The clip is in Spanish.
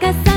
casa.